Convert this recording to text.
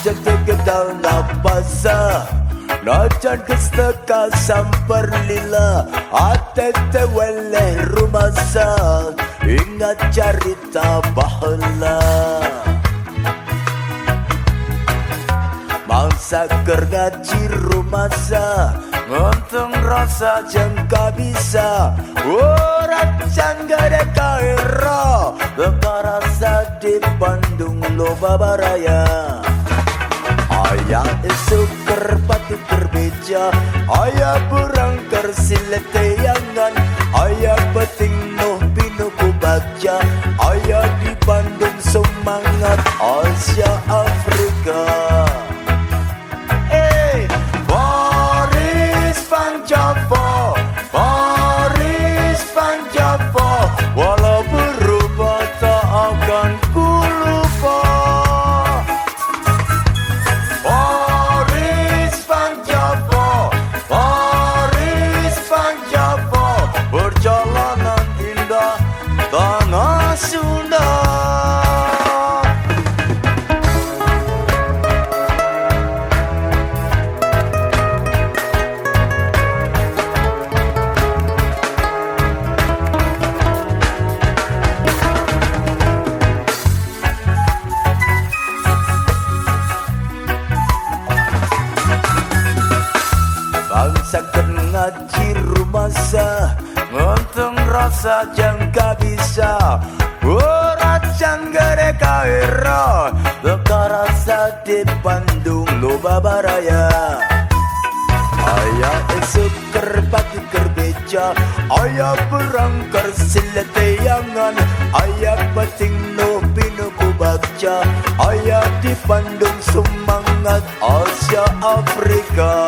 Najan tegedal napasa Najan kesteka sampar lila Atete weleh rumasa Ingat cerita bahala Mangsa kergaji rumasa Ngontung rasa jengka bisa Urat janggade kaira Lengka rasa di Bandung loba baraya Ayah suker patu kerbeja Ayah berangkar sileteyangan Ayah peting noh pinu Ayah di Bandung semangat Asia Afrika tanah Sunda. Bangsa ngaji rumasa Ngontung rasa jangka bisa. Urat janggare kaira Leka rasa di Bandung loba baraya. Ayah esok kerbatu kerbeja. Ayah berangkar sileteyangan Ayah bating no pinu ku baca. Ayah di Bandung semangat Asia Afrika